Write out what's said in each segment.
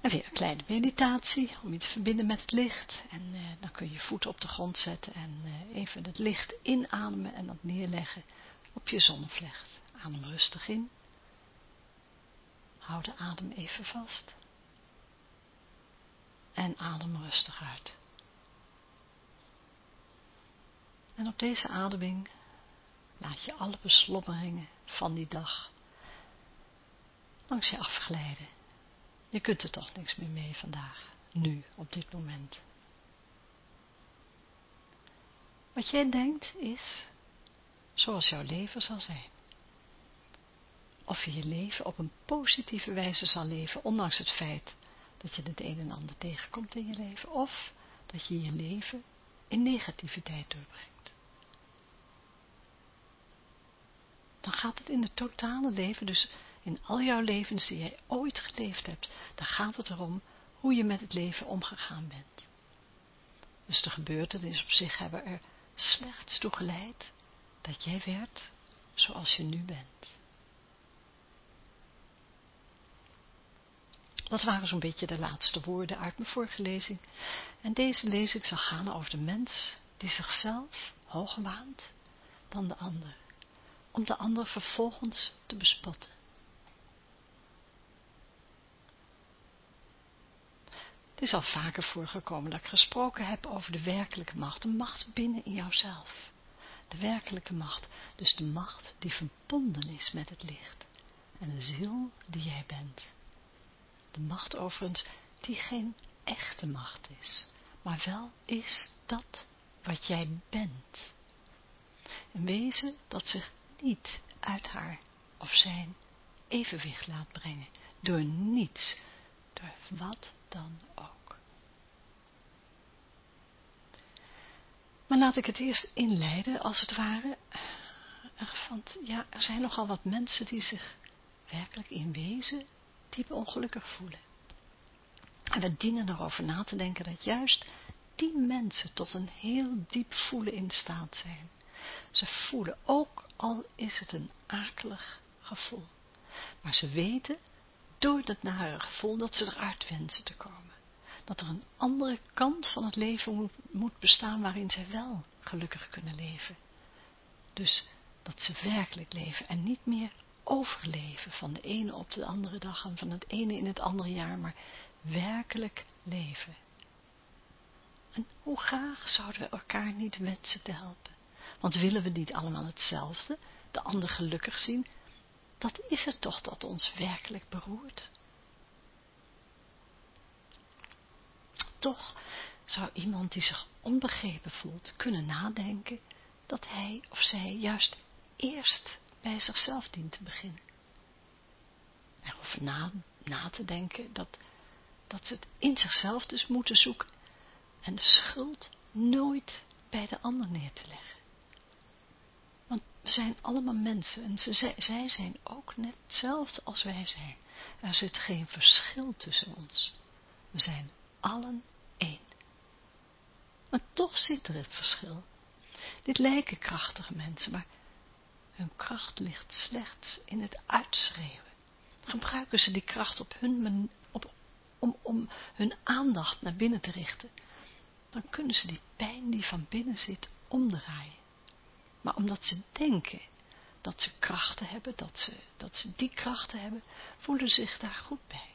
En weer een kleine meditatie om je te verbinden met het licht. En eh, dan kun je je voeten op de grond zetten en eh, even het licht inademen en dat neerleggen op je zonnevlecht. Adem rustig in. Hou de adem even vast. En adem rustig uit. En op deze ademing laat je alle beslommeringen van die dag langs je afglijden je kunt er toch niks meer mee vandaag, nu, op dit moment. Wat jij denkt is zoals jouw leven zal zijn. Of je je leven op een positieve wijze zal leven, ondanks het feit dat je het een en ander tegenkomt in je leven, of dat je je leven in negativiteit doorbrengt. Dan gaat het in het totale leven dus in al jouw levens die jij ooit geleefd hebt, dan gaat het erom hoe je met het leven omgegaan bent. Dus de gebeurtenissen op zich hebben er slechts toe geleid dat jij werd zoals je nu bent. Dat waren zo'n beetje de laatste woorden uit mijn vorige lezing. En deze lezing zal gaan over de mens die zichzelf hoger waant dan de ander. Om de ander vervolgens te bespotten. Het is al vaker voorgekomen dat ik gesproken heb over de werkelijke macht, de macht binnen in jouzelf. De werkelijke macht, dus de macht die verbonden is met het licht. En de ziel die jij bent. De macht overigens die geen echte macht is, maar wel is dat wat jij bent. Een wezen dat zich niet uit haar of zijn evenwicht laat brengen, door niets, door wat dan ook. Maar laat ik het eerst inleiden, als het ware, want ja, er zijn nogal wat mensen die zich werkelijk in wezen diep ongelukkig voelen. En we dienen erover na te denken dat juist die mensen tot een heel diep voelen in staat zijn. Ze voelen ook al is het een akelig gevoel. Maar ze weten door dat nare gevoel dat ze eruit wensen te komen. Dat er een andere kant van het leven moet, bestaan waarin zij wel gelukkig kunnen leven. Dus dat ze werkelijk leven en niet meer overleven van de ene op de andere dag en van het ene in het andere jaar, maar werkelijk leven. En hoe graag zouden we elkaar niet wensen te helpen? Want willen we niet allemaal hetzelfde, de ander gelukkig zien, dat is het toch dat ons werkelijk beroert. Toch zou iemand die zich onbegrepen voelt kunnen nadenken dat hij of zij juist eerst bij zichzelf dient te beginnen. En over na, na te denken dat, dat ze het in zichzelf dus moeten zoeken en de schuld nooit bij de ander neer te leggen. We zijn allemaal mensen en ze, zij zijn ook net hetzelfde als wij zijn. Er zit geen verschil tussen ons. We zijn allen één. Maar toch zit er het verschil. Dit lijken krachtige mensen, maar hun kracht ligt slechts in het uitschreeuwen. Gebruiken ze die kracht op hun, op, om, om hun aandacht naar binnen te richten, dan kunnen ze die pijn die van binnen zit omdraaien maar omdat ze denken dat ze krachten hebben, dat ze, dat ze die krachten hebben, voelen ze zich daar goed bij.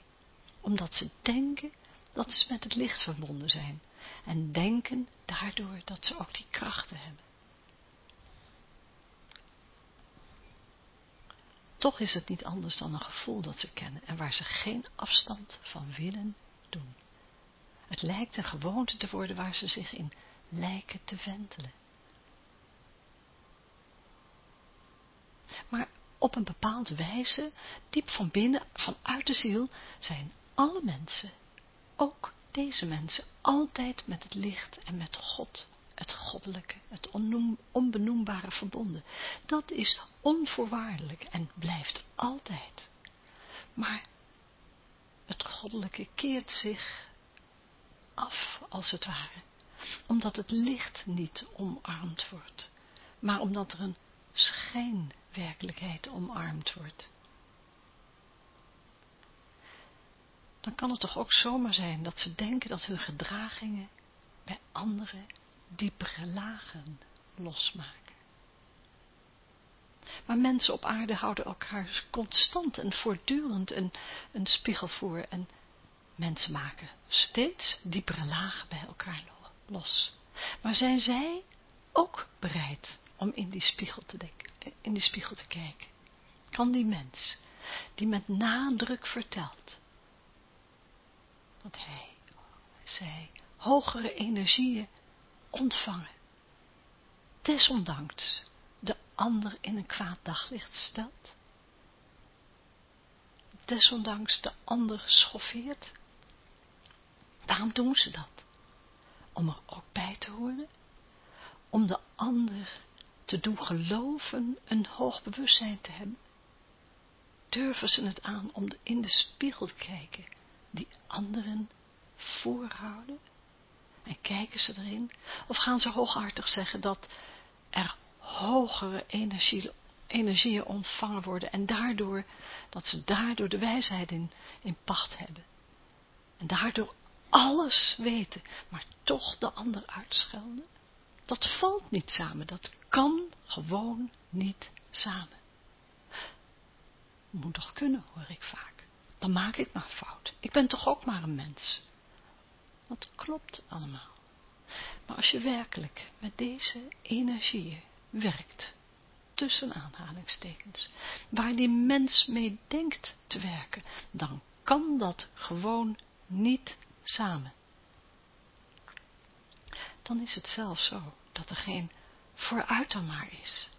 Omdat ze denken dat ze met het licht verbonden zijn en denken daardoor dat ze ook die krachten hebben. Toch is het niet anders dan een gevoel dat ze kennen en waar ze geen afstand van willen doen. Het lijkt een gewoonte te worden waar ze zich in lijken te ventelen. Maar op een bepaalde wijze, diep van binnen, vanuit de ziel, zijn alle mensen, ook deze mensen, altijd met het licht en met God het goddelijke, het onbenoembare verbonden. Dat is onvoorwaardelijk en blijft altijd. Maar het goddelijke keert zich af, als het ware, omdat het licht niet omarmd wordt, maar omdat er een schijnwerkelijkheid omarmd wordt. Dan kan het toch ook zomaar zijn dat ze denken dat hun gedragingen bij anderen diepere lagen losmaken. Maar mensen op aarde houden elkaar constant en voortdurend een, een spiegel voor en mensen maken steeds diepere lagen bij elkaar los. Maar zijn zij ook bereid om in die spiegel te, denken, in die spiegel te kijken? Kan die mens, die met nadruk vertelt, dat hij, zij, hogere energieën ontvangen, desondanks de ander in een kwaad daglicht stelt, desondanks de ander schoffeert. Waarom doen ze dat? Om er ook bij te horen, om de ander te doen geloven een hoog bewustzijn te hebben. Durven ze het aan om in de spiegel te kijken die anderen voorhouden? En kijken ze erin? Of gaan ze hooghartig zeggen dat er hogere energie, energieën ontvangen worden en daardoor, dat ze daardoor de wijsheid in, in pacht hebben. En daardoor alles weten, maar toch de ander uitschelden? Dat valt niet samen, dat kan gewoon niet samen. Moet toch kunnen, hoor ik vaak. Dan maak ik maar fout. Ik ben toch ook maar een mens. Dat klopt allemaal. Maar als je werkelijk met deze energieën werkt, tussen aanhalingstekens, waar die mens mee denkt te werken, dan kan dat gewoon niet samen. Dan is het zelfs zo dat er geen vooruit dan maar is.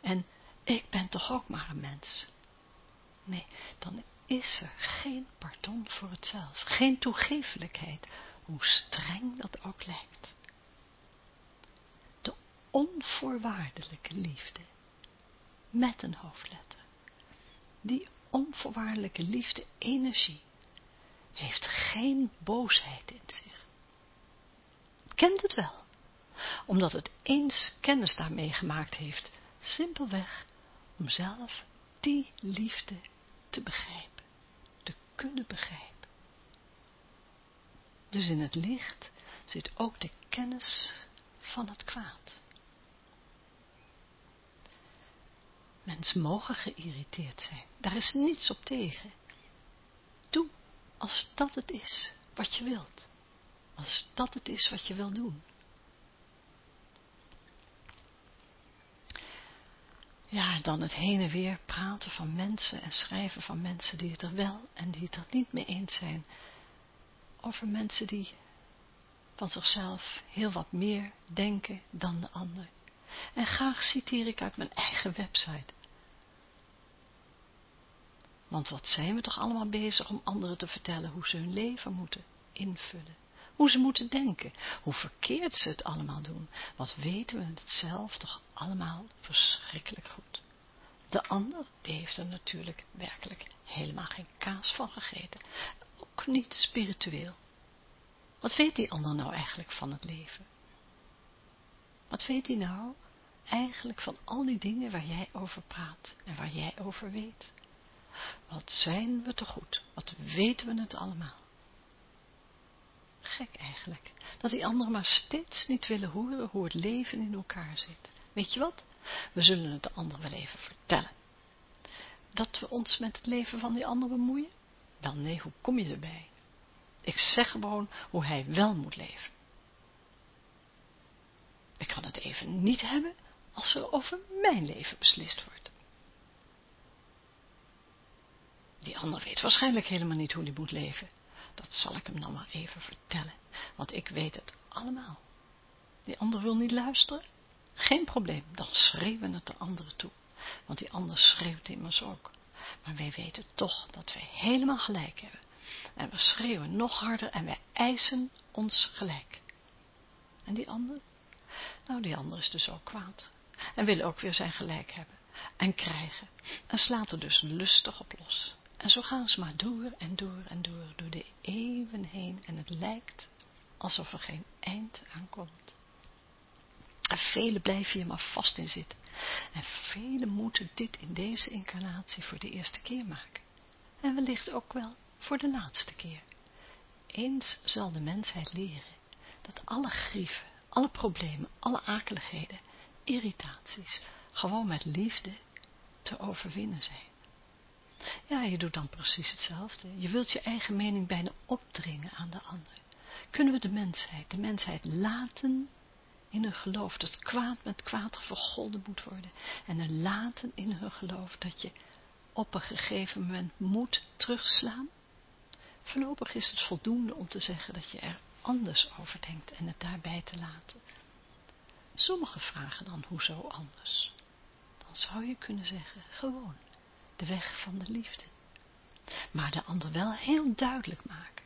En ik ben toch ook maar een mens. Nee, dan is er geen pardon voor het zelf, geen toegefelijkheid, hoe streng dat ook lijkt. De onvoorwaardelijke liefde, met een hoofdletter, die onvoorwaardelijke liefde, energie, heeft geen boosheid in zich. Kent het wel, omdat het eens kennis daarmee gemaakt heeft, simpelweg om zelf die liefde te begrijpen, te kunnen begrijpen. Dus in het licht zit ook de kennis van het kwaad. Mensen mogen geïrriteerd zijn, daar is niets op tegen. Doe als dat het is wat je wilt, als dat het is wat je wil doen. Ja, dan het heen en weer praten van mensen en schrijven van mensen die het er wel en die het er niet mee eens zijn over mensen die van zichzelf heel wat meer denken dan de ander. En graag citeer ik uit mijn eigen website. Want wat zijn we toch allemaal bezig om anderen te vertellen hoe ze hun leven moeten invullen. Hoe ze moeten denken, hoe verkeerd ze het allemaal doen. Wat weten we het zelf toch allemaal verschrikkelijk goed. De ander, die heeft er natuurlijk werkelijk helemaal geen kaas van gegeten ook niet spiritueel. Wat weet die ander nou eigenlijk van het leven? Wat weet hij nou eigenlijk van al die dingen waar jij over praat en waar jij over weet? Wat zijn we te goed? Wat weten we het allemaal? Gek eigenlijk, dat die anderen maar steeds niet willen horen hoe het leven in elkaar zit. Weet je wat? We zullen het de ander wel even vertellen. Dat we ons met het leven van die ander bemoeien? Wel nee, hoe kom je erbij? Ik zeg gewoon hoe hij wel moet leven. Ik kan het even niet hebben als er over mijn leven beslist wordt. Die ander weet waarschijnlijk helemaal niet hoe hij moet leven. Dat zal ik hem dan maar even vertellen, want ik weet het allemaal. Die ander wil niet luisteren? Geen probleem, dan schreeuwen het de anderen toe, want die ander schreeuwt immers ook. Maar wij weten toch dat wij helemaal gelijk hebben. En we schreeuwen nog harder en wij eisen ons gelijk. En die ander? Nou, die ander is dus ook kwaad. En wil ook weer zijn gelijk hebben. En krijgen. En slaat er dus lustig op los. En zo gaan ze maar door en door en door, door de eeuwen heen. En het lijkt alsof er geen eind aankomt. En velen blijven hier maar vast in zitten. En velen moeten dit in deze incarnatie voor de eerste keer maken. En wellicht ook wel voor de laatste keer. Eens zal de mensheid leren dat alle grieven, alle problemen, alle akeligheden, irritaties, gewoon met liefde te overwinnen zijn. Ja, je doet dan precies hetzelfde. Je wilt je eigen mening bijna opdringen aan de ander. Kunnen we de mensheid, de mensheid laten in hun geloof dat kwaad met kwaad vergolden moet worden. En er laten in hun geloof dat je op een gegeven moment moet terugslaan. Voorlopig is het voldoende om te zeggen dat je er anders over denkt en het daarbij te laten. Sommigen vragen dan, hoezo anders? Dan zou je kunnen zeggen, gewoon, de weg van de liefde. Maar de ander wel heel duidelijk maken,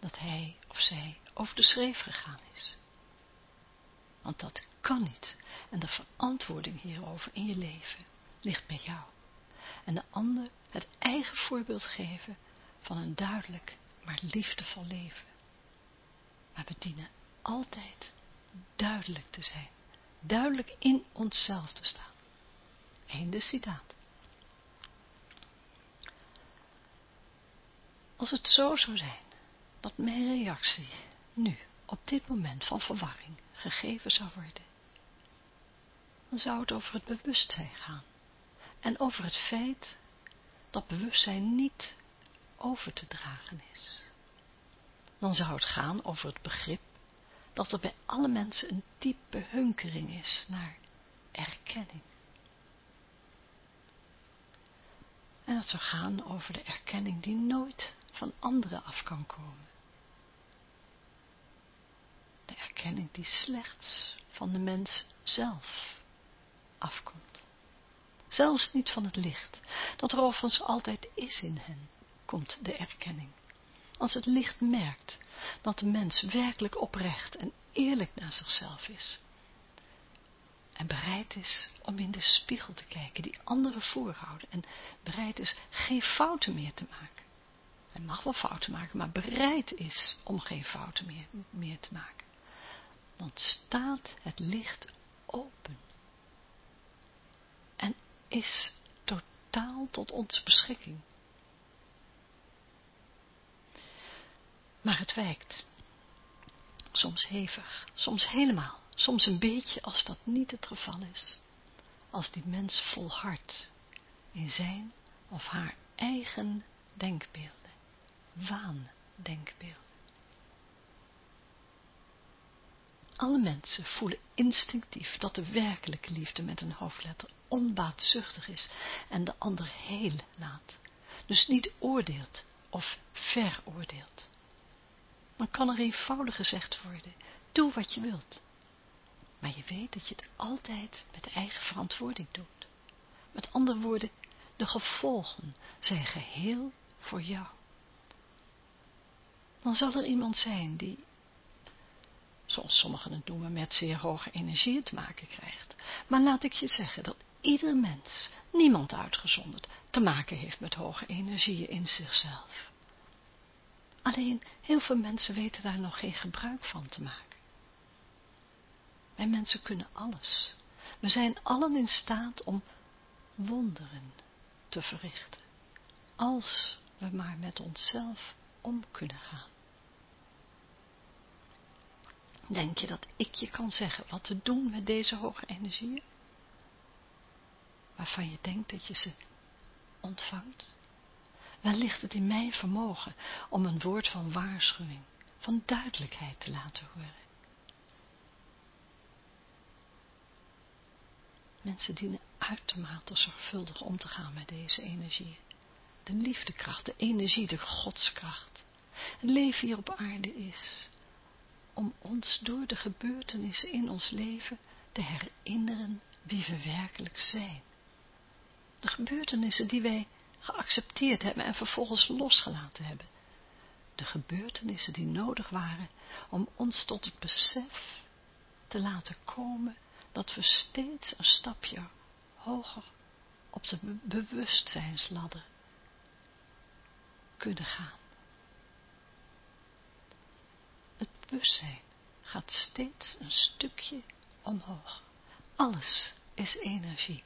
dat hij of zij over de schreef gegaan is. Want dat kan niet. En de verantwoording hierover in je leven ligt bij jou. En de ander het eigen voorbeeld geven van een duidelijk, maar liefdevol leven. Maar we dienen altijd duidelijk te zijn. Duidelijk in onszelf te staan. Einde citaat. Als het zo zou zijn, dat mijn reactie nu, op dit moment van verwarring, gegeven zou worden, dan zou het over het bewustzijn gaan. En over het feit dat bewustzijn niet over te dragen is. Dan zou het gaan over het begrip dat er bij alle mensen een diepe hunkering is naar erkenning. En het zou gaan over de erkenning die nooit van anderen af kan komen. De erkenning die slechts van de mens zelf afkomt. Zelfs niet van het licht, dat er overigens altijd is in hen, komt de erkenning. Als het licht merkt dat de mens werkelijk oprecht en eerlijk naar zichzelf is. En bereid is om in de spiegel te kijken die anderen voorhouden. En bereid is geen fouten meer te maken. Hij mag wel fouten maken, maar bereid is om geen fouten meer, meer te maken. Dan staat het licht open. En is totaal tot onze beschikking. Maar het wijkt. Soms hevig, soms helemaal, soms een beetje als dat niet het geval is. Als die mens volhardt in zijn of haar eigen denkbeelden, waandenkbeelden. Alle mensen voelen instinctief dat de werkelijke liefde met een hoofdletter onbaatzuchtig is en de ander heel laat. Dus niet oordeelt of veroordeelt. Dan kan er eenvoudig gezegd worden, doe wat je wilt. Maar je weet dat je het altijd met eigen verantwoording doet. Met andere woorden, de gevolgen zijn geheel voor jou. Dan zal er iemand zijn die, zoals sommigen het noemen, met zeer hoge energie te maken krijgt. Maar laat ik je zeggen dat ieder mens, niemand uitgezonderd, te maken heeft met hoge energieën in zichzelf. Alleen heel veel mensen weten daar nog geen gebruik van te maken. Wij mensen kunnen alles. We zijn allen in staat om wonderen te verrichten. Als we maar met onszelf om kunnen gaan. Denk je dat ik je kan zeggen wat te doen met deze hoge energieën? Waarvan je denkt dat je ze ontvangt? Wel ligt het in mijn vermogen om een woord van waarschuwing, van duidelijkheid te laten horen. Mensen dienen uitermate zorgvuldig om te gaan met deze energie. De liefdekracht, de energie, de godskracht. Het leven hier op aarde is om ons door de gebeurtenissen in ons leven te herinneren wie we werkelijk zijn. De gebeurtenissen die wij geaccepteerd hebben en vervolgens losgelaten hebben. De gebeurtenissen die nodig waren om ons tot het besef te laten komen dat we steeds een stapje hoger op de bewustzijnsladder kunnen gaan. Het bewustzijn gaat steeds een stukje omhoog. Alles is energie.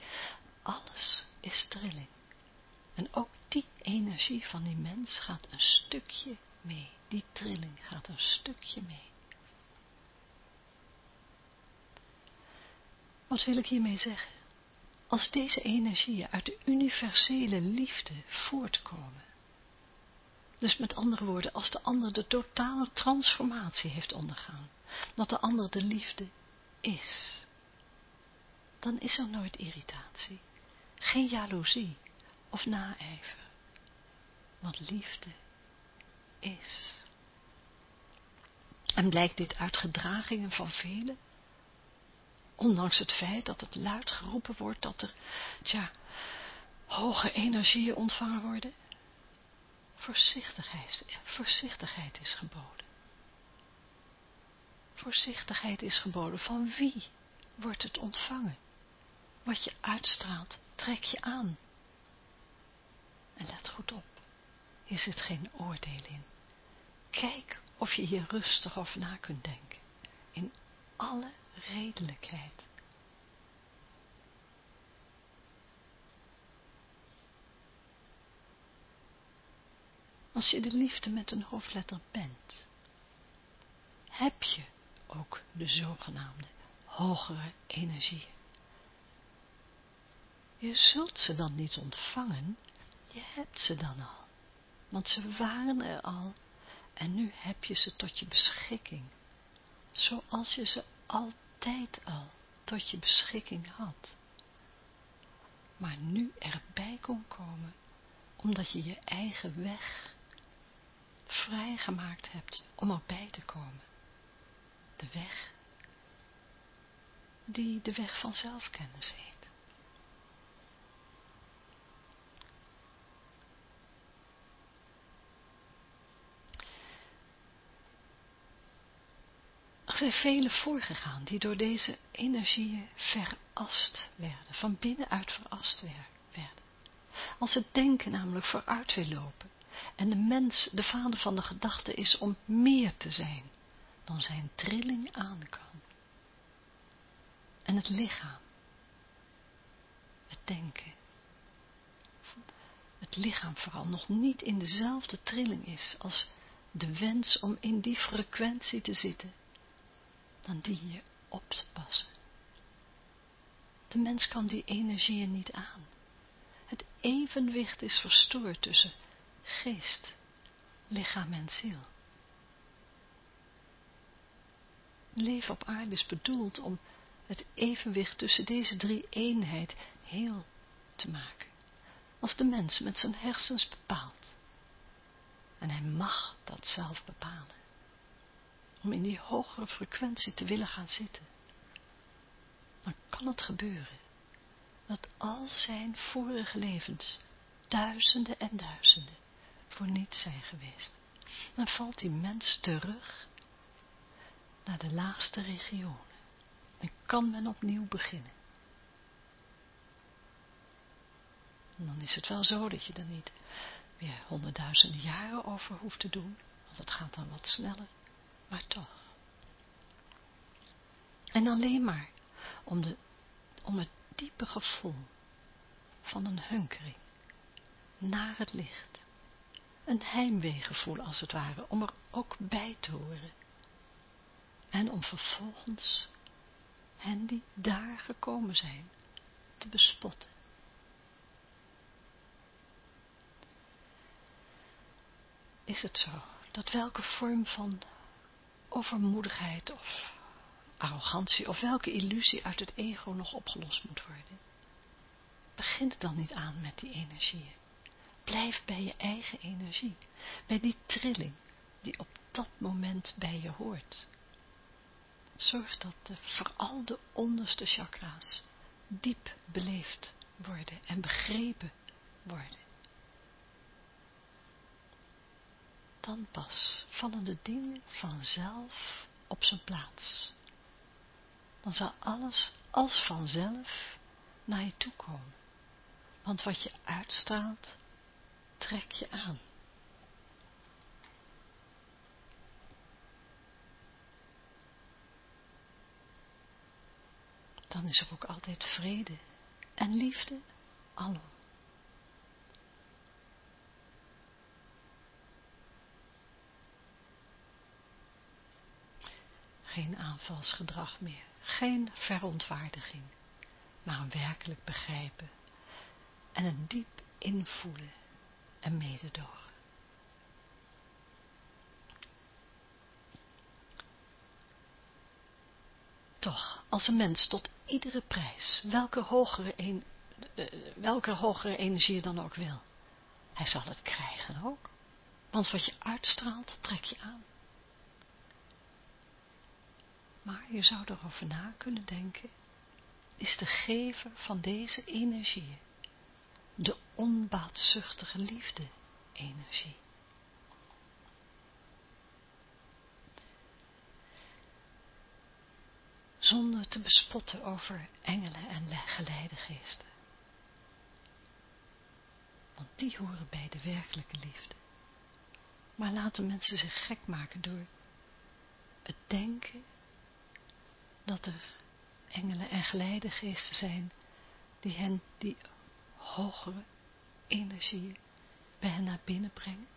Alles is trilling. En ook die energie van die mens gaat een stukje mee. Die trilling gaat een stukje mee. Wat wil ik hiermee zeggen? Als deze energieën uit de universele liefde voortkomen, dus met andere woorden, als de ander de totale transformatie heeft ondergaan, dat de ander de liefde is, dan is er nooit irritatie, geen jaloezie of naijver, want liefde is. En blijkt dit uit gedragingen van velen, ondanks het feit dat het luid geroepen wordt dat er, tja, hoge energieën ontvangen worden, voorzichtigheid, voorzichtigheid is geboden. Voorzichtigheid is geboden. Van wie wordt het ontvangen? Wat je uitstraalt, trek je aan. En let goed op, hier zit geen oordeel in. Kijk of je hier rustig over na kunt denken. In alle redelijkheid. Als je de liefde met een hoofdletter bent, heb je ook de zogenaamde hogere energieën. Je zult ze dan niet ontvangen, je hebt ze dan al, want ze waren er al en nu heb je ze tot je beschikking, zoals je ze altijd al tot je beschikking had. Maar nu erbij kon komen, omdat je je eigen weg vrijgemaakt hebt om erbij te komen. De weg die de weg van zelfkennis heet. Er zijn vele voorgegaan die door deze energieën verast werden, van binnenuit verast werden. Als het denken namelijk vooruit wil lopen en de mens de vader van de gedachte is om meer te zijn dan zijn trilling aan kan. En het lichaam, het denken, het lichaam vooral nog niet in dezelfde trilling is als de wens om in die frequentie te zitten, dan die je op te passen. De mens kan die energieën niet aan. Het evenwicht is verstoord tussen geest, lichaam en ziel. Leven op aarde is bedoeld om het evenwicht tussen deze drie eenheid heel te maken. Als de mens met zijn hersens bepaalt. En hij mag dat zelf bepalen. Om in die hogere frequentie te willen gaan zitten. Dan kan het gebeuren dat al zijn vorige levens, duizenden en duizenden, voor niets zijn geweest. Dan valt die mens terug naar de laagste regionen en kan men opnieuw beginnen. En dan is het wel zo dat je er niet weer honderdduizenden jaren over hoeft te doen, want het gaat dan wat sneller, maar toch. En alleen maar om, de, om het diepe gevoel van een hunkering naar het licht, een heimweegevoel als het ware, om er ook bij te horen. En om vervolgens hen die daar gekomen zijn te bespotten. Is het zo dat welke vorm van overmoedigheid of arrogantie of welke illusie uit het ego nog opgelost moet worden? Begint dan niet aan met die energieën. Blijf bij je eigen energie, bij die trilling die op dat moment bij je hoort. Zorg dat de, vooral de onderste chakra's diep beleefd worden en begrepen worden. Dan pas vallen de dingen vanzelf op zijn plaats. dan zal alles als vanzelf naar je toe komen. Want wat je uitstraalt, trek je aan. Dan is er ook altijd vrede en liefde alom. Geen aanvalsgedrag meer, geen verontwaardiging, maar een werkelijk begrijpen en een diep invoelen en mededogen. Toch, als een mens tot iedere prijs, welke hogere, een, uh, welke hogere energie dan ook wil, hij zal het krijgen ook. Want wat je uitstraalt, trek je aan. Maar je zou erover na kunnen denken, is de gever van deze energie, de onbaatzuchtige liefde energie. Zonder te bespotten over engelen en geleidegeesten. Want die horen bij de werkelijke liefde. Maar laten mensen zich gek maken door het denken dat er engelen en geleidegeesten zijn die hen die hogere energieën bij hen naar binnen brengen.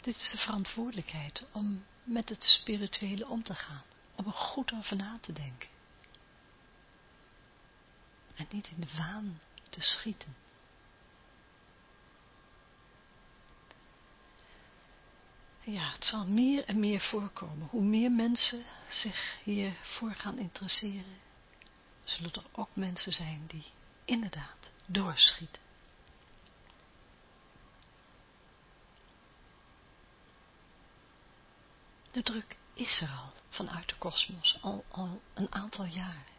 Dit is de verantwoordelijkheid om met het spirituele om te gaan, om er goed over na te denken. En niet in de waan te schieten. Ja, het zal meer en meer voorkomen. Hoe meer mensen zich hiervoor gaan interesseren, zullen er ook mensen zijn die inderdaad doorschieten. De druk is er al vanuit de kosmos, al, al een aantal jaren.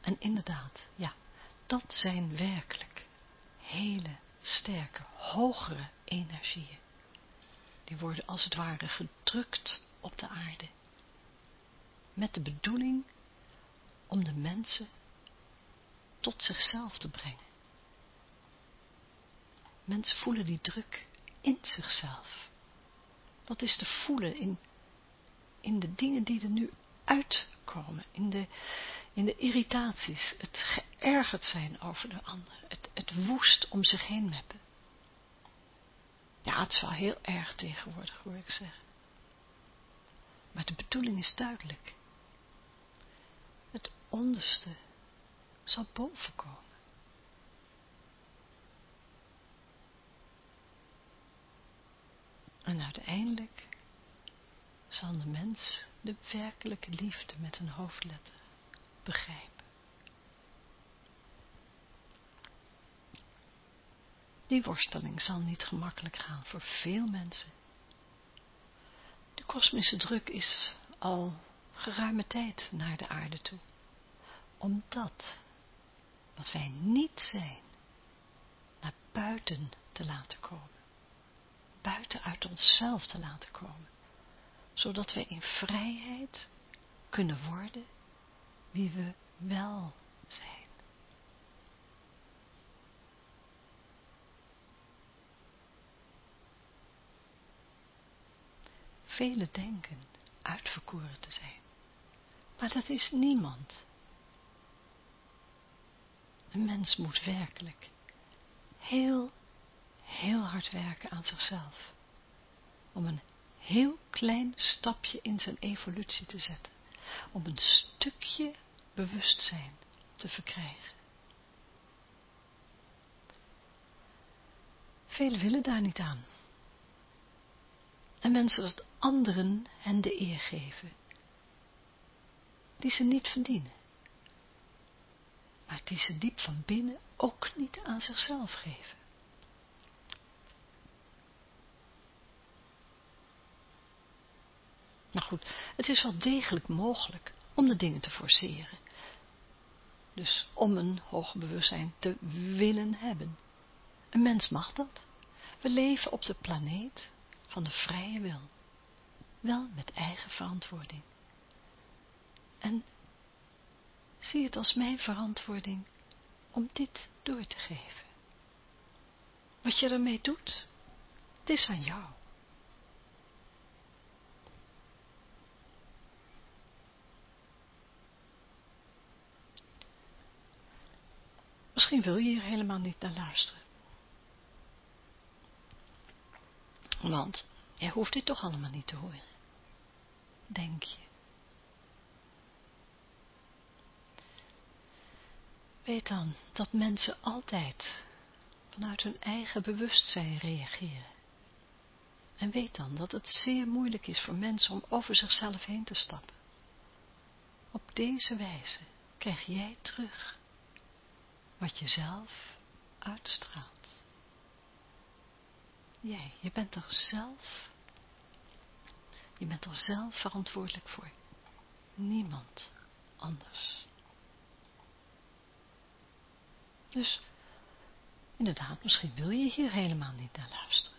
En inderdaad, ja, dat zijn werkelijk hele sterke, hogere energieën die worden als het ware gedrukt op de aarde. Met de bedoeling om de mensen tot zichzelf te brengen. Mensen voelen die druk in zichzelf. Dat is te voelen in, in de dingen die er nu uitkomen, in de, in de irritaties, het geërgerd zijn over de ander, het, het woest om zich heen meppen. Ja, het is wel heel erg tegenwoordig, hoor ik zeggen. Maar de bedoeling is duidelijk. Het onderste zal bovenkomen. En uiteindelijk zal de mens de werkelijke liefde met een hoofdletter begrijpen. Die worsteling zal niet gemakkelijk gaan voor veel mensen. De kosmische druk is al geruime tijd naar de aarde toe. Omdat wat wij niet zijn, naar buiten te laten komen. Buiten uit onszelf te laten komen. Zodat wij in vrijheid kunnen worden wie we wel zijn. Velen denken uitverkoren te zijn. Maar dat is niemand. Een mens moet werkelijk heel, heel hard werken aan zichzelf. Om een heel klein stapje in zijn evolutie te zetten. Om een stukje bewustzijn te verkrijgen. Velen willen daar niet aan. En mensen dat anderen hen de eer geven, die ze niet verdienen, maar die ze diep van binnen ook niet aan zichzelf geven. Nou goed, het is wel degelijk mogelijk om de dingen te forceren. Dus om een hoger bewustzijn te willen hebben. Een mens mag dat. We leven op de planeet van de vrije wil, wel met eigen verantwoording. En zie het als mijn verantwoording om dit door te geven. Wat je ermee doet, het is aan jou. Misschien wil je hier helemaal niet naar luisteren. Want jij hoeft dit toch allemaal niet te horen. Denk je. Weet dan dat mensen altijd vanuit hun eigen bewustzijn reageren. En weet dan dat het zeer moeilijk is voor mensen om over zichzelf heen te stappen. Op deze wijze krijg jij terug wat je zelf uitstraalt. Jij, je bent er zelf, je bent er zelf verantwoordelijk voor. Niemand anders. Dus, inderdaad, misschien wil je hier helemaal niet naar luisteren.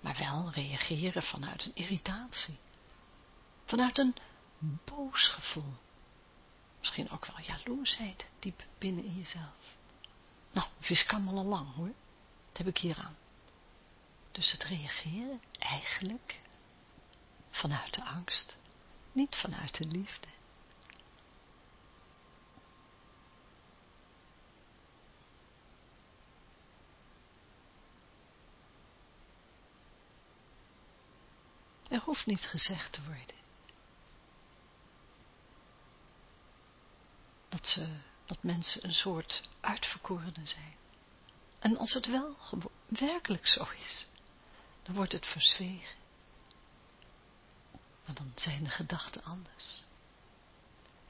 Maar wel reageren vanuit een irritatie. Vanuit een boos gevoel. Misschien ook wel jaloersheid diep binnen in jezelf. Nou, vis kan al lang hoor. Dat heb ik hier aan. Dus het reageren eigenlijk vanuit de angst, niet vanuit de liefde. Er hoeft niets gezegd te worden. Dat, ze, dat mensen een soort uitverkorenen zijn. En als het wel werkelijk zo is, dan wordt het verzwegen. Maar dan zijn de gedachten anders.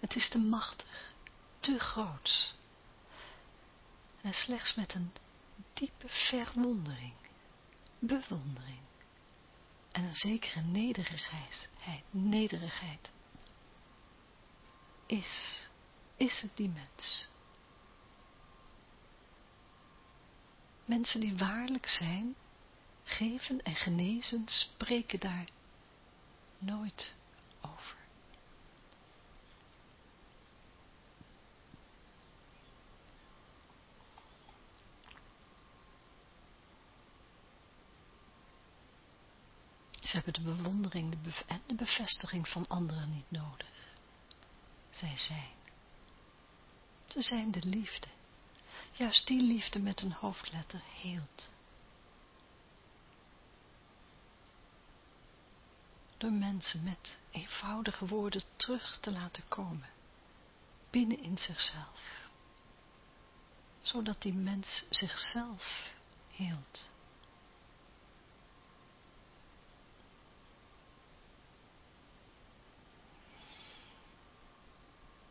Het is te machtig, te groot. En slechts met een diepe verwondering, bewondering en een zekere nederigheid, nederigheid is, is het die mens. Mensen die waarlijk zijn, geven en genezen, spreken daar nooit over. Ze hebben de bewondering en de bevestiging van anderen niet nodig. Zij zijn. Ze zijn de liefde. Juist die liefde met een hoofdletter heelt. Door mensen met eenvoudige woorden terug te laten komen. Binnen in zichzelf. Zodat die mens zichzelf heelt.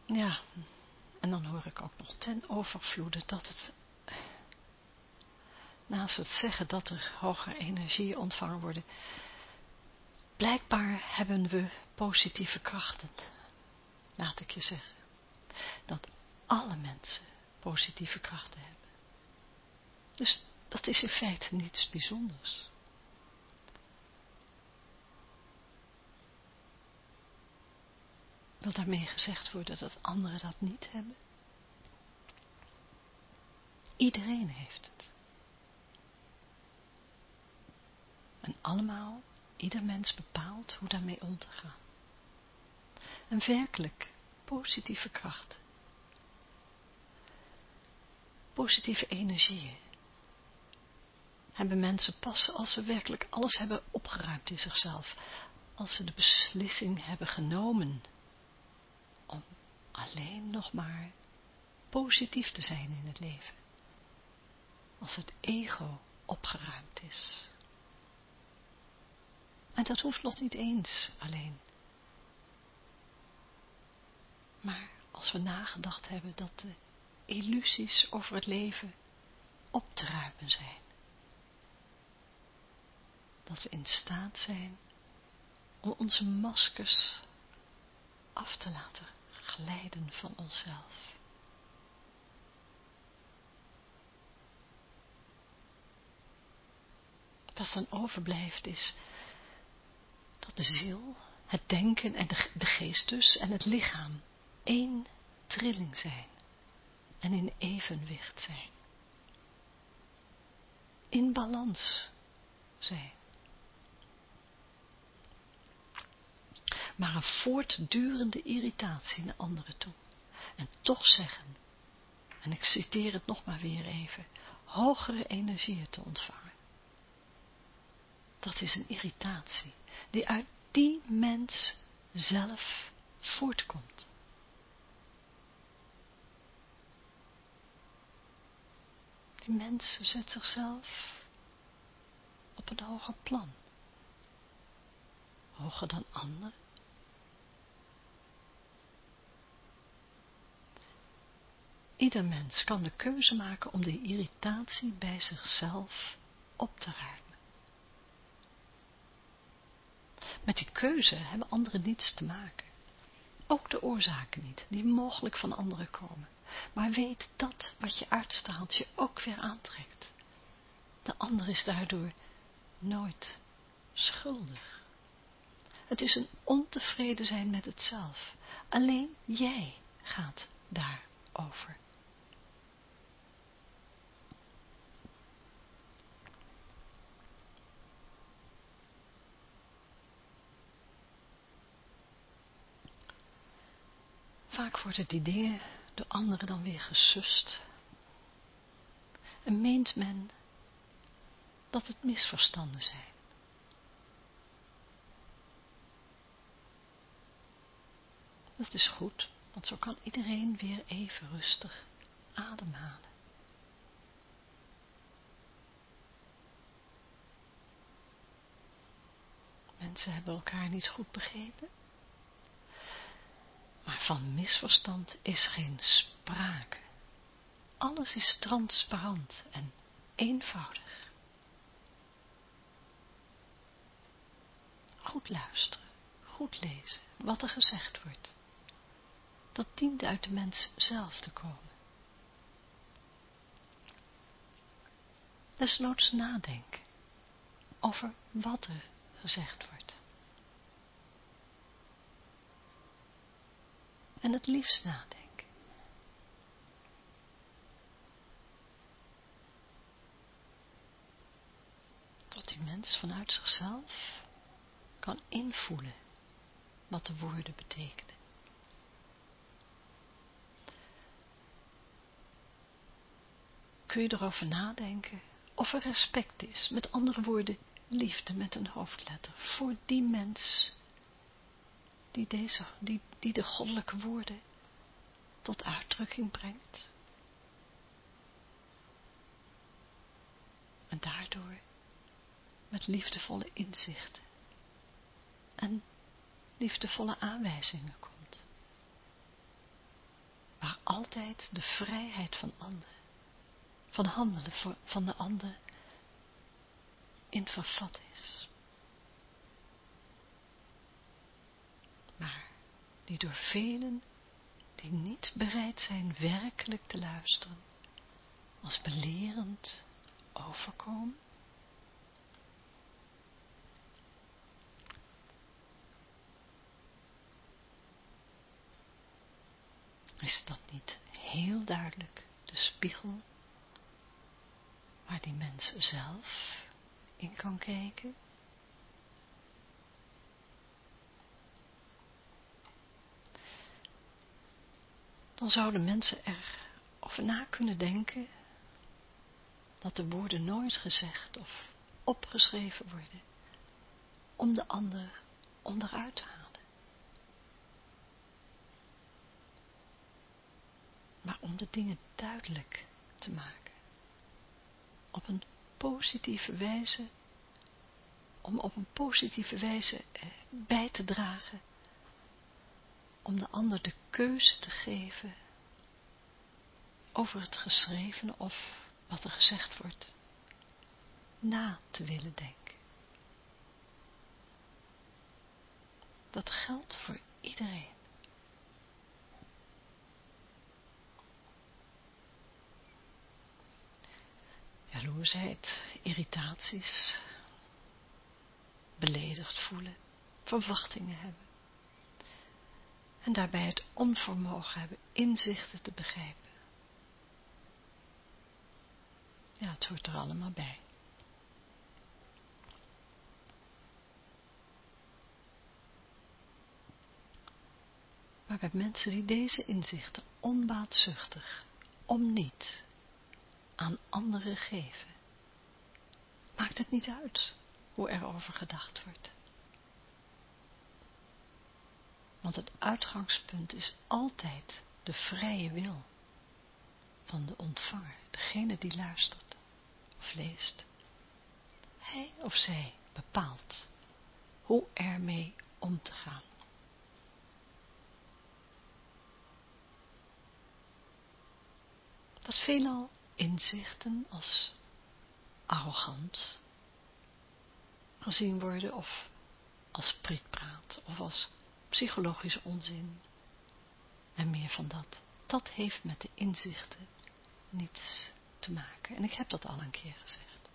Ja, en dan hoor ik ook nog ten overvloede dat het, naast het zeggen dat er hogere energieën ontvangen worden, blijkbaar hebben we positieve krachten. Laat ik je zeggen, dat alle mensen positieve krachten hebben. Dus dat is in feite niets bijzonders. Wil daarmee gezegd worden dat anderen dat niet hebben? Iedereen heeft het. En allemaal, ieder mens bepaalt hoe daarmee om te gaan. En werkelijk positieve kracht. Positieve energieën hebben mensen pas als ze werkelijk alles hebben opgeruimd in zichzelf. Als ze de beslissing hebben genomen om alleen nog maar positief te zijn in het leven. Als het ego opgeruimd is. En dat hoeft nog niet eens alleen. Maar als we nagedacht hebben dat de illusies over het leven op te ruimen zijn. Dat we in staat zijn om onze maskers af te laten glijden van onszelf. dat dan overblijft is dat de ziel, het denken en de, geest dus en het lichaam één trilling zijn en in evenwicht zijn. In balans zijn. Maar een voortdurende irritatie naar anderen toe. En toch zeggen, en ik citeer het nog maar weer even, hogere energieën te ontvangen. Dat is een irritatie die uit die mens zelf voortkomt. Die mens zet zichzelf op een hoger plan. Hoger dan anderen. Ieder mens kan de keuze maken om de irritatie bij zichzelf op te ruimen. Met die keuze hebben anderen niets te maken. Ook de oorzaken niet, die mogelijk van anderen komen. Maar weet dat wat je uitstraalt je ook weer aantrekt. De ander is daardoor nooit schuldig. Het is een ontevreden zijn met het zelf. Alleen jij gaat daarover. Vaak worden die dingen door anderen dan weer gesust. En meent men dat het misverstanden zijn. Dat is goed, want zo kan iedereen weer even rustig ademhalen. Mensen hebben elkaar niet goed begrepen. Maar van misverstand is geen sprake. Alles is transparant en eenvoudig. Goed luisteren, goed lezen, wat er gezegd wordt. Dat dient uit de mens zelf te komen. Desnoods nadenken over wat er gezegd wordt. En het liefst nadenken. Tot die mens vanuit zichzelf kan invoelen wat de woorden betekenen. Kun je erover nadenken of er respect is, met andere woorden, liefde met een hoofdletter, voor die mens die, deze, die, die de goddelijke woorden tot uitdrukking brengt. En daardoor met liefdevolle inzichten en liefdevolle aanwijzingen komt. Waar altijd de vrijheid van anderen, van handelen van de ander in vervat is. Die door velen die niet bereid zijn werkelijk te luisteren, als belerend overkomen? Is dat niet heel duidelijk de spiegel waar die mens zelf in kan kijken? Dan zouden mensen er over na kunnen denken dat de woorden nooit gezegd of opgeschreven worden om de ander onderuit te halen. Maar om de dingen duidelijk te maken. Op een positieve wijze, om op een positieve wijze eh, bij te dragen om de ander de keuze te geven over het geschrevene of wat er gezegd wordt, na te willen denken. Dat geldt voor iedereen. Jaloersheid, irritaties, onbevredigd voelen, verwachtingen hebben. En daarbij het onvermogen hebben inzichten te begrijpen. Ja, het hoort er allemaal bij. Maar bij mensen die deze inzichten onbaatzuchtig, om niet, aan anderen geven, maakt het niet uit hoe er over gedacht wordt. Want het uitgangspunt is altijd de vrije wil van de ontvanger, degene die luistert of leest. Hij of zij bepaalt hoe ermee om te gaan. Dat veelal inzichten als arrogant gezien worden of als prikpraat of als psychologische onzin en meer van dat. Dat heeft met de inzichten niets te maken. En ik heb dat al een keer gezegd.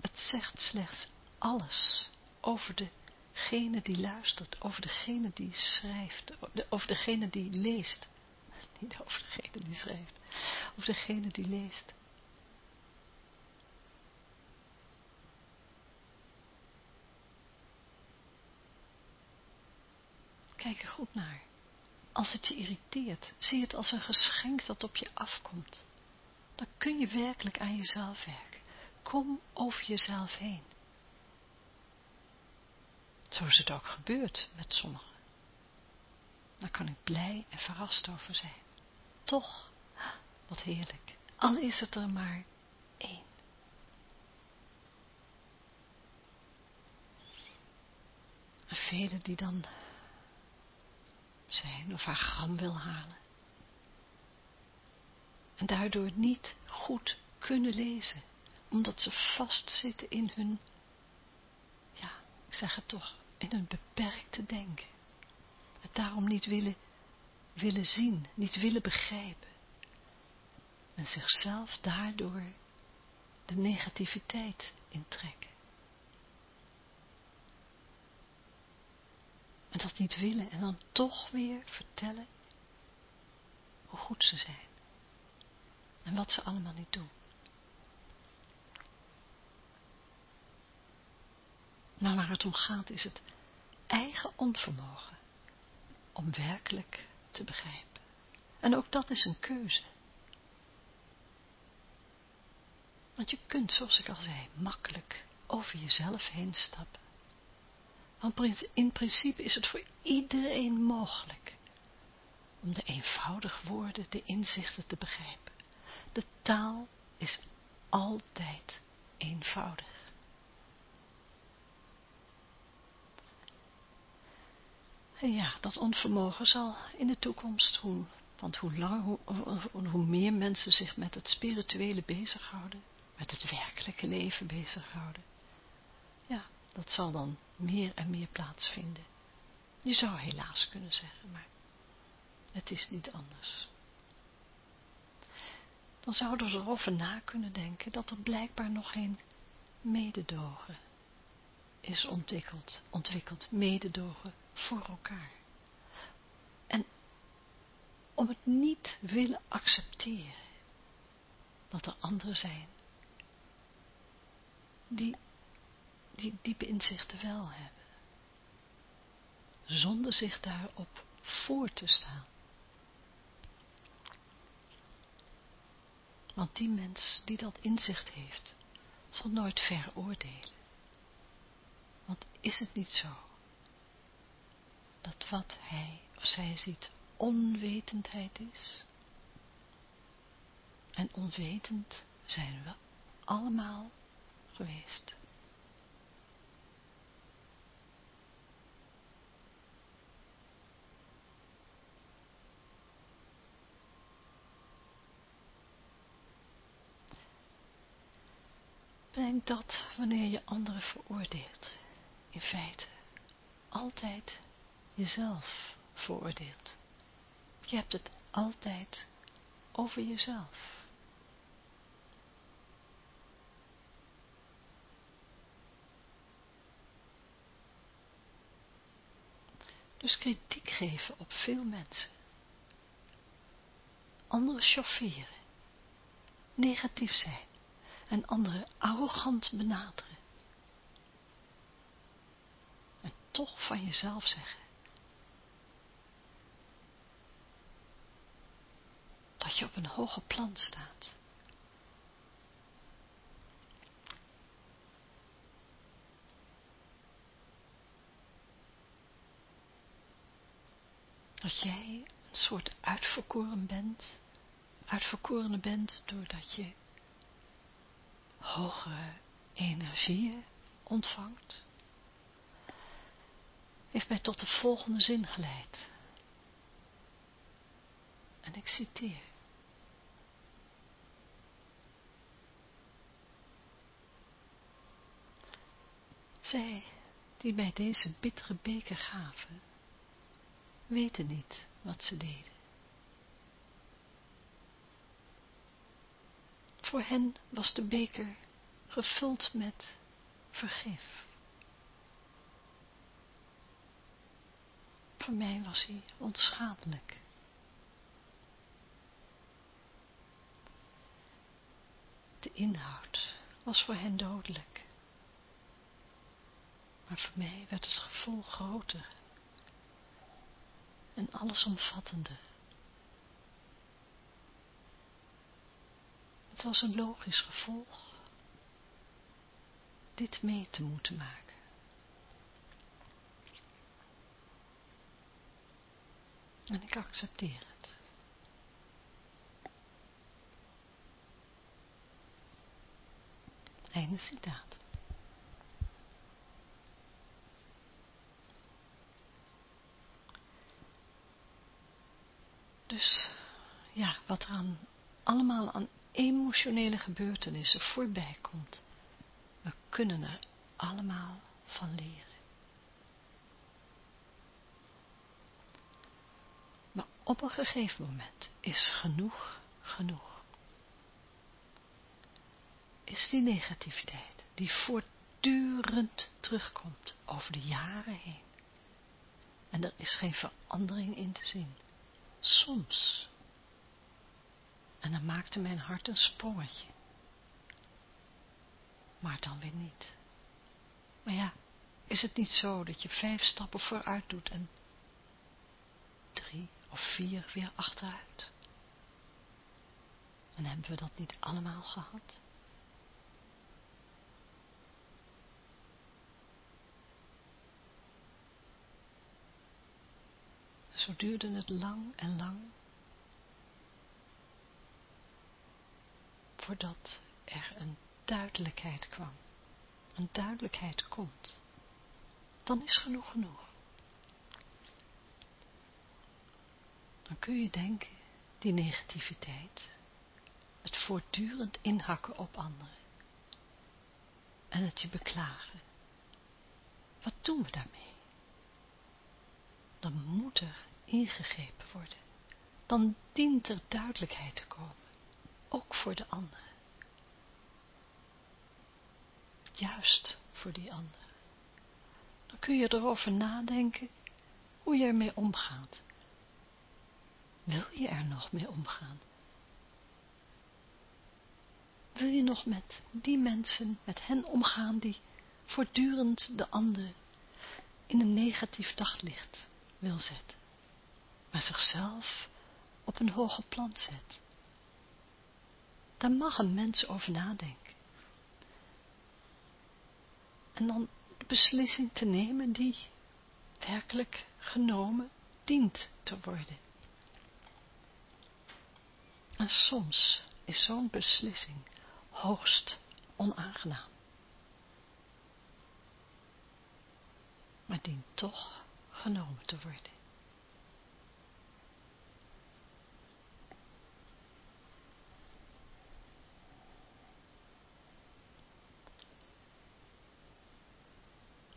Het zegt slechts alles over degene die luistert, over degene die schrijft, over degene die leest. Niet over degene die schrijft, over degene die leest. Kijk er goed naar. Als het je irriteert, zie het als een geschenk dat op je afkomt. Dan kun je werkelijk aan jezelf werken. Kom over jezelf heen. Zo is het ook gebeurd met sommigen. Daar kan ik blij en verrast over zijn. Toch, wat heerlijk. Al is het er maar één. En velen die dan zijn of haar gram wil halen. En daardoor niet goed kunnen lezen, omdat ze vastzitten in hun, ja, ik zeg het toch, in hun beperkte denken. Het daarom niet willen, willen zien, niet willen begrijpen. En zichzelf daardoor de negativiteit intrekken. En dat niet willen en dan toch weer vertellen hoe goed ze zijn. En wat ze allemaal niet doen. Maar waar het om gaat is het eigen onvermogen om werkelijk te begrijpen. En ook dat is een keuze. Want je kunt, zoals ik al zei, makkelijk over jezelf heen stappen. Want in principe is het voor iedereen mogelijk om de eenvoudig woorden, de inzichten te begrijpen. De taal is altijd eenvoudig. En ja, dat onvermogen zal in de toekomst, hoe, want hoe, hoe, hoe meer mensen zich met het spirituele bezighouden, met het werkelijke leven bezighouden, dat zal dan meer en meer plaatsvinden. Je zou helaas kunnen zeggen, maar het is niet anders. Dan zouden we erover na kunnen denken dat er blijkbaar nog geen mededogen is ontwikkeld, ontwikkeld mededogen voor elkaar. En om het niet willen accepteren dat er anderen zijn die die diepe inzichten wel hebben. Zonder zich daarop voor te staan. Want die mens die dat inzicht heeft, zal nooit veroordelen. Want is het niet zo, dat wat hij of zij ziet onwetendheid is? En onwetend zijn we allemaal geweest. brengt dat wanneer je anderen veroordeelt, in feite altijd jezelf veroordeelt. Je hebt het altijd over jezelf. Dus kritiek geven op veel mensen. Anderen chaufferen. Negatief zijn. En anderen arrogant benaderen. En toch van jezelf zeggen. Dat je op een hoge plan staat. dat jij een soort uitverkoren bent, uitverkorene bent doordat je hogere energieën ontvangt, heeft mij tot de volgende zin geleid. En ik citeer. Zij die mij deze bittere beker gaven, weten niet wat ze deden. Voor hen was de beker gevuld met vergif. Voor mij was hij onschadelijk. De inhoud was voor hen dodelijk. Maar voor mij werd het gevoel groter en allesomvattende. Het was een logisch gevolg dit mee te moeten maken. En ik accepteer het. Einde citaat. Dus ja, wat er aan, allemaal aan emotionele gebeurtenissen voorbij komt, we kunnen er allemaal van leren. Maar op een gegeven moment is genoeg genoeg. Is die negativiteit die voortdurend terugkomt over de jaren heen. En er is geen verandering in te zien soms. En dan maakte mijn hart een sprongetje. Maar dan weer niet. Maar ja, is het niet zo dat je vijf stappen vooruit doet en drie of vier weer achteruit? En hebben we dat niet allemaal gehad? Zo duurde het lang en lang, voordat er een duidelijkheid kwam. Een duidelijkheid komt. Dan is genoeg genoeg. Dan kun je denken, die negativiteit, het voortdurend inhakken op anderen en het je beklagen. Wat doen we daarmee? Dan moet er ingegrepen worden, dan dient er duidelijkheid te komen, ook voor de anderen. Juist voor die anderen. Dan kun je erover nadenken hoe je ermee omgaat. Wil je er nog mee omgaan? Wil je nog met die mensen, met hen omgaan die voortdurend de ander in een negatief daglicht wil zetten? maar zichzelf op een hoger plan zet. Daar mag een mens over nadenken. En dan de beslissing te nemen die werkelijk genomen dient te worden. En soms is zo'n beslissing hoogst onaangenaam. Maar dient toch genomen te worden.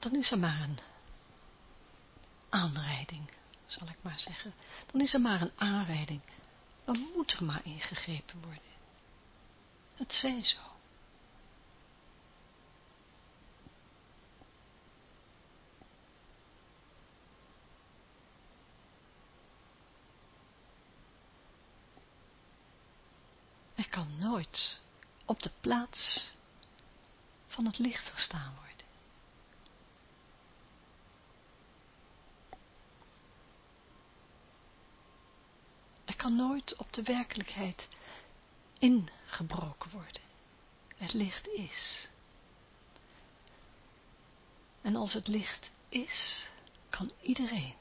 dan is er maar een aanrijding, zal ik maar zeggen. Dan is er maar een aanrijding. Dan moet er maar ingegrepen worden. Het zij zo. Er kan nooit op de plaats van het licht gestaan worden. Kan nooit op de werkelijkheid ingebroken worden. Het licht is. En als het licht is, kan iedereen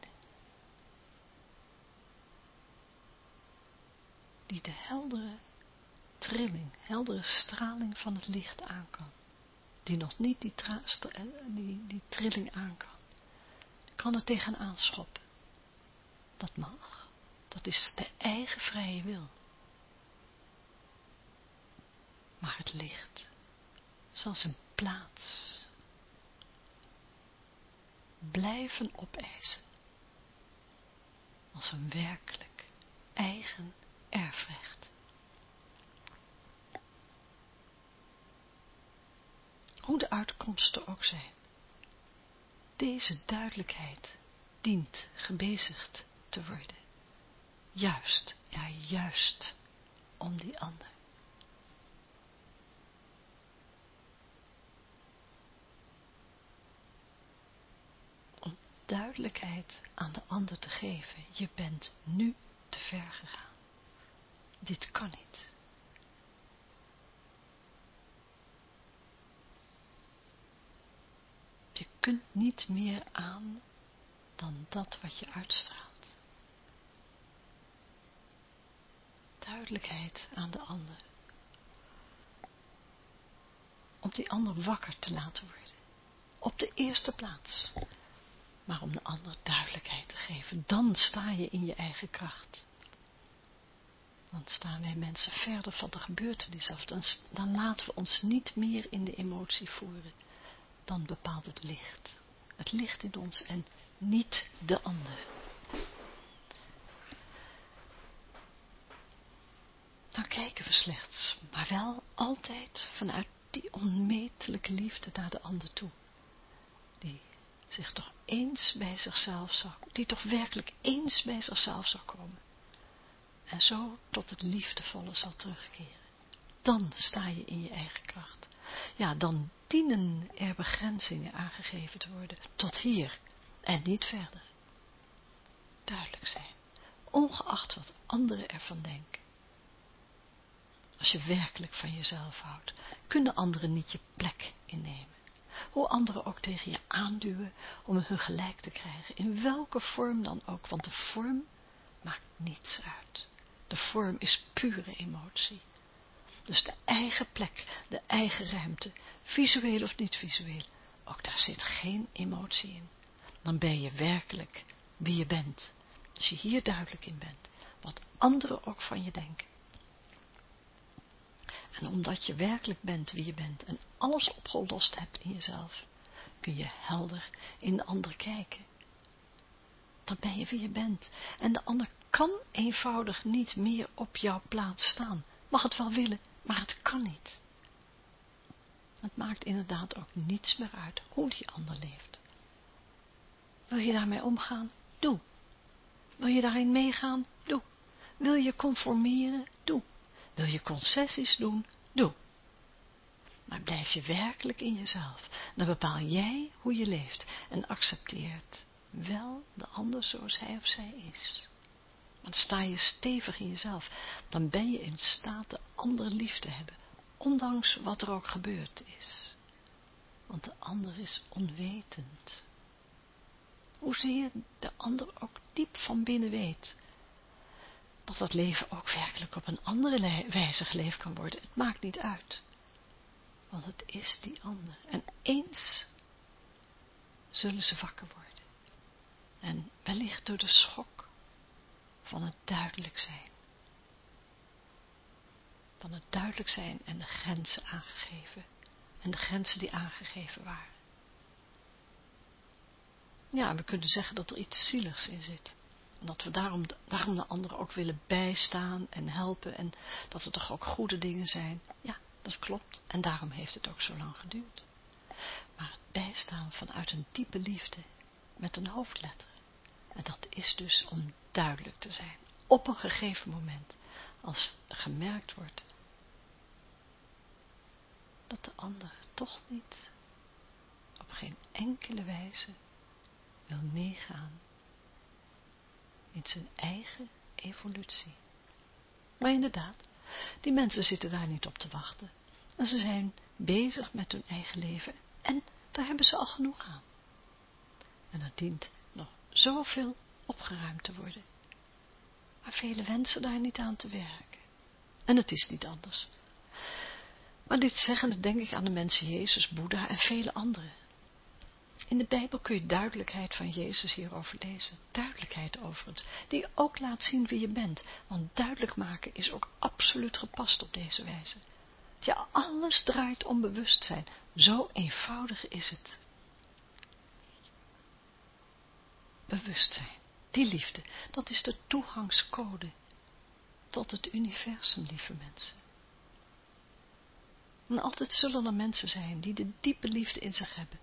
die de heldere trilling, heldere straling van het licht aan kan, die nog niet die, eh, die, trilling aan kan, kan er tegenaan schoppen. Dat mag. Dat is de eigen vrije wil. Maar het licht zal zijn plaats blijven opeisen als een werkelijk eigen erfrecht. Hoe de uitkomsten ook zijn, deze duidelijkheid dient gebezigd te worden. Juist, ja juist, om die ander. Om duidelijkheid aan de ander te geven, je bent nu te ver gegaan. Dit kan niet. Je kunt niet meer aan dan dat wat je uitstraalt. Duidelijkheid aan de ander. Om die ander wakker te laten worden. Op de eerste plaats. Maar om de ander duidelijkheid te geven. Dan sta je in je eigen kracht. Dan staan wij mensen verder van de gebeurtenis af. Dan, dan laten we ons niet meer in de emotie voeren. Dan bepaalt het licht. Het licht in ons en niet de ander. Dan kijken we slechts, maar wel altijd vanuit die onmetelijke liefde naar de ander toe. Die zich toch eens bij zichzelf zou, die toch werkelijk eens bij zichzelf zou komen en zo tot het liefdevolle zal terugkeren. Dan sta je in je eigen kracht. Ja, dan dienen er begrenzingen aangegeven te worden, tot hier en niet verder. Duidelijk zijn, ongeacht wat anderen ervan denken. Als je werkelijk van jezelf houdt, kunnen anderen niet je plek innemen. Hoe anderen ook tegen je aanduwen om hun gelijk te krijgen, in welke vorm dan ook, want de vorm maakt niets uit. De vorm is pure emotie. Dus de eigen plek, de eigen ruimte, visueel of niet visueel, ook daar zit geen emotie in. Dan ben je werkelijk wie je bent. Als je hier duidelijk in bent, wat anderen ook van je denken. En omdat je werkelijk bent wie je bent en alles opgelost hebt in jezelf, kun je helder in de ander kijken. Dan ben je wie je bent. En de ander kan eenvoudig niet meer op jouw plaats staan. Mag het wel willen, maar het kan niet. Het maakt inderdaad ook niets meer uit hoe die ander leeft. Wil je daarmee omgaan? Doe. Wil je daarin meegaan? Doe. Wil je conformeren? Doe. Wil je concessies doen? Doe. Maar blijf je werkelijk in jezelf. Dan bepaal jij hoe je leeft en accepteert wel de ander zoals hij of zij is. Dan sta je stevig in jezelf. Dan ben je in staat de ander lief te hebben. Ondanks wat er ook gebeurd is. Want de ander is onwetend. Hoezeer de ander ook diep van binnen weet. Dat het leven ook werkelijk op een andere wijze geleefd kan worden. Het maakt niet uit. Want het is die ander. En eens zullen ze wakker worden. En wellicht door de schok van het duidelijk zijn. Van het duidelijk zijn en de grenzen aangegeven. En de grenzen die aangegeven waren. Ja, we kunnen zeggen dat er iets zieligs in zit. Dat we daarom, daarom de anderen ook willen bijstaan en helpen. En dat er toch ook goede dingen zijn. Ja, dat klopt. En daarom heeft het ook zo lang geduurd. Maar het bijstaan vanuit een diepe liefde met een hoofdletter. En dat is dus om duidelijk te zijn. Op een gegeven moment. Als gemerkt wordt dat de ander toch niet op geen enkele wijze wil meegaan in zijn eigen evolutie. Maar inderdaad, die mensen zitten daar niet op te wachten. En ze zijn bezig met hun eigen leven en daar hebben ze al genoeg aan. En er dient nog zoveel opgeruimd te worden. Maar vele wensen daar niet aan te werken. En het is niet anders. Maar dit zeggende denk ik aan de mensen Jezus, Boeddha en vele anderen. In de Bijbel kun je duidelijkheid van Jezus hierover lezen. Duidelijkheid over het, die ook laat zien wie je bent. Want duidelijk maken is ook absoluut gepast op deze wijze. Ja, alles draait om bewustzijn. Zo eenvoudig is het. Bewustzijn, die liefde, dat is de toegangscode tot het universum, lieve mensen. En altijd zullen er mensen zijn die de diepe liefde in zich hebben.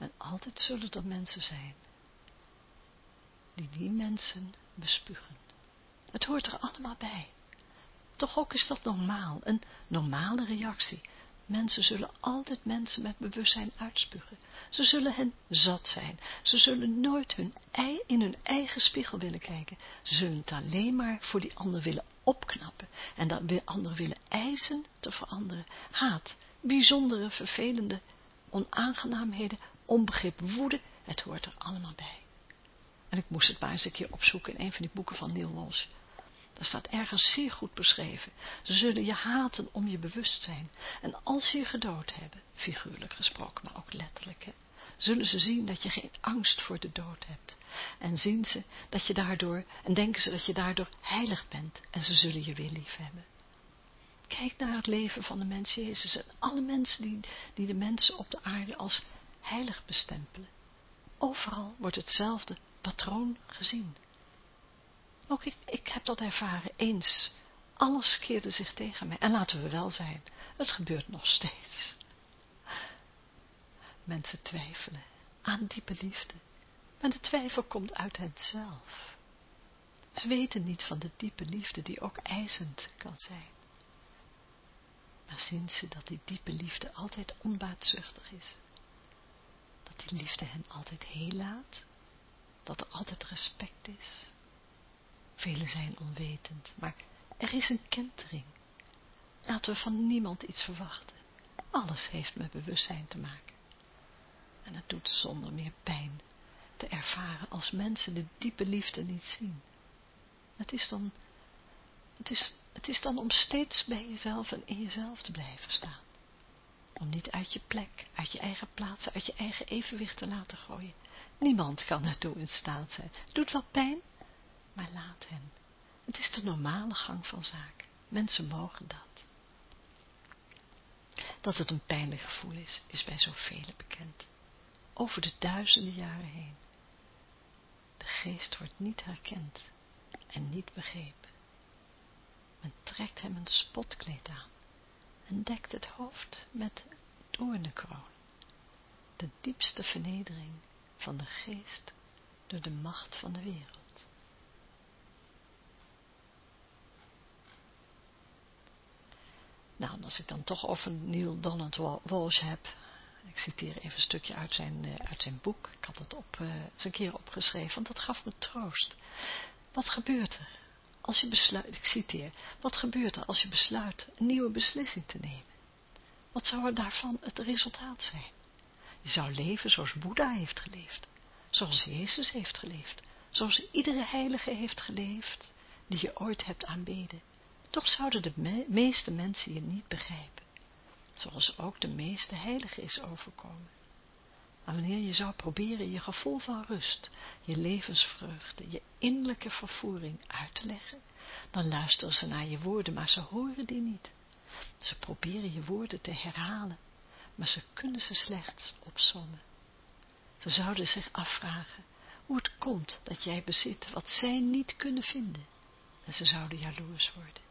En altijd zullen er mensen zijn die die mensen bespugen. Het hoort er allemaal bij. Toch ook is dat normaal, een normale reactie. Mensen zullen altijd mensen met bewustzijn uitspugen. Ze zullen hen zat zijn. Ze zullen nooit hun ei in hun eigen spiegel willen kijken. Ze zullen het alleen maar voor die ander willen opknappen. En dat de ander willen eisen te veranderen. Haat, bijzondere, vervelende onaangenaamheden, onbegrip, woede. Het hoort er allemaal bij. En ik moest het maar eens een keer opzoeken in een van die boeken van Neil Walsh. Dat staat ergens zeer goed beschreven. Ze zullen je haten om je bewustzijn. En als ze je gedood hebben, figuurlijk gesproken, maar ook letterlijk, zullen ze zien dat je geen angst voor de dood hebt. En zien ze dat je daardoor, en denken ze dat je daardoor heilig bent. En ze zullen je weer lief hebben. Kijk naar het leven van de mens Jezus en alle mensen die, die de mensen op de aarde als heilig bestempelen. Overal wordt hetzelfde patroon gezien. Ook ik, ik heb dat ervaren eens. Alles keerde zich tegen mij. En laten we wel zijn, het gebeurt nog steeds. Mensen twijfelen aan diepe liefde. Maar de twijfel komt uit henzelf. Ze weten niet van de diepe liefde die ook eisend kan zijn. Maar zien ze dat die diepe liefde altijd onbaatzuchtig is. Die liefde hen altijd heel laat. Dat er altijd respect is Velen zijn onwetend, maar er is een kentering. Laten we van niemand iets verwachten. Alles heeft met bewustzijn te maken. En het doet zonder meer pijn te ervaren als mensen de diepe liefde niet zien. Het is dan, het is, het is dan om steeds bij jezelf en in jezelf te blijven staan. Om niet uit je plek, uit je eigen plaats, uit je eigen evenwicht te laten gooien. Niemand kan ertoe in staat zijn. Het doet wel pijn, maar laat hen. Het is de normale gang van zaken. Mensen mogen dat. Dat het een pijnlijk gevoel is, is bij zoveel bekend. Over de duizenden jaren heen. De geest wordt niet herkend en niet begrepen. Men trekt hem een spotkleed aan en dekt het hoofd met doornenkroon. De diepste vernedering van de geest door de macht van de wereld. Nou, als ik dan toch over Neil Donald Walsh heb, ik citeer even een stukje uit zijn, uh, uit zijn boek, ik had het op, uh, eens een keer opgeschreven, want dat gaf me troost. Wat gebeurt er als je besluit, ik citeer, wat gebeurt er als je besluit een nieuwe beslissing te nemen? Wat zou er daarvan het resultaat zijn? Je zou leven zoals Boeddha heeft geleefd, zoals Jezus heeft geleefd, zoals iedere heilige heeft geleefd die je ooit hebt aanbeden. Toch zouden de meeste mensen je niet begrijpen, zoals ook de meeste heilige is overkomen. Maar wanneer je zou proberen je gevoel van rust, je levensvreugde, je innerlijke vervoering uit te leggen, dan luisteren ze naar je woorden, maar ze horen die niet. Ze proberen je woorden te herhalen, maar ze kunnen ze slechts opsommen. Ze zouden zich afvragen hoe het komt dat jij bezit wat zij niet kunnen vinden. En ze zouden jaloers worden.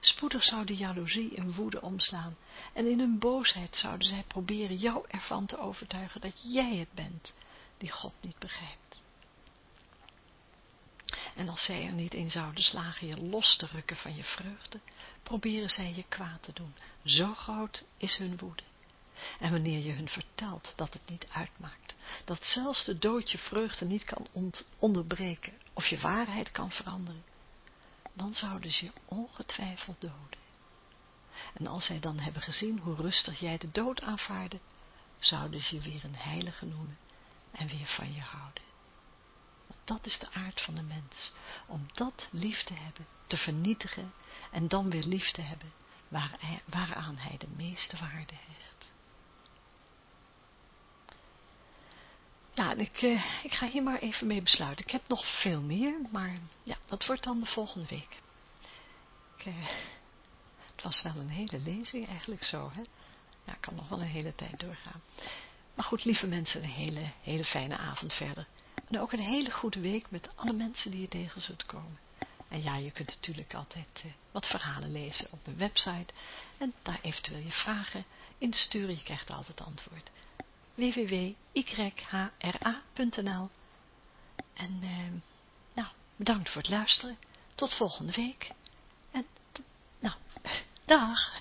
Spoedig zou de jaloezie in woede omslaan en in hun boosheid zouden zij proberen jou ervan te overtuigen dat jij het bent die God niet begrijpt. En als zij er niet in zouden slagen je los te rukken van je vreugde, proberen zij je kwaad te doen. Zo groot is hun woede. En wanneer je hun vertelt dat het niet uitmaakt, dat zelfs de dood je vreugde niet kan onderbreken of je waarheid kan veranderen, dan zouden ze je ongetwijfeld doden. En als zij dan hebben gezien hoe rustig jij de dood aanvaarde, zouden ze je weer een heilige noemen en weer van je houden. Dat is de aard van de mens, om dat lief te hebben, te vernietigen en dan weer lief te hebben, waaraan hij de meeste waarde hecht. Ja, ik, eh, ik ga hier maar even mee besluiten. Ik heb nog veel meer, maar ja, dat wordt dan de volgende week. Ik, eh, het was wel een hele lezing eigenlijk zo, hè. Ja, ik kan nog wel een hele tijd doorgaan. Maar goed, lieve mensen, een hele, hele fijne avond verder. En ook een hele goede week met alle mensen die je tegen zult komen. En ja, je kunt natuurlijk altijd uh, wat verhalen lezen op mijn website en daar eventueel je vragen in sturen. Je krijgt altijd antwoord. www.yhra.nl En uh, nou, bedankt voor het luisteren. Tot volgende week. En nou, dag.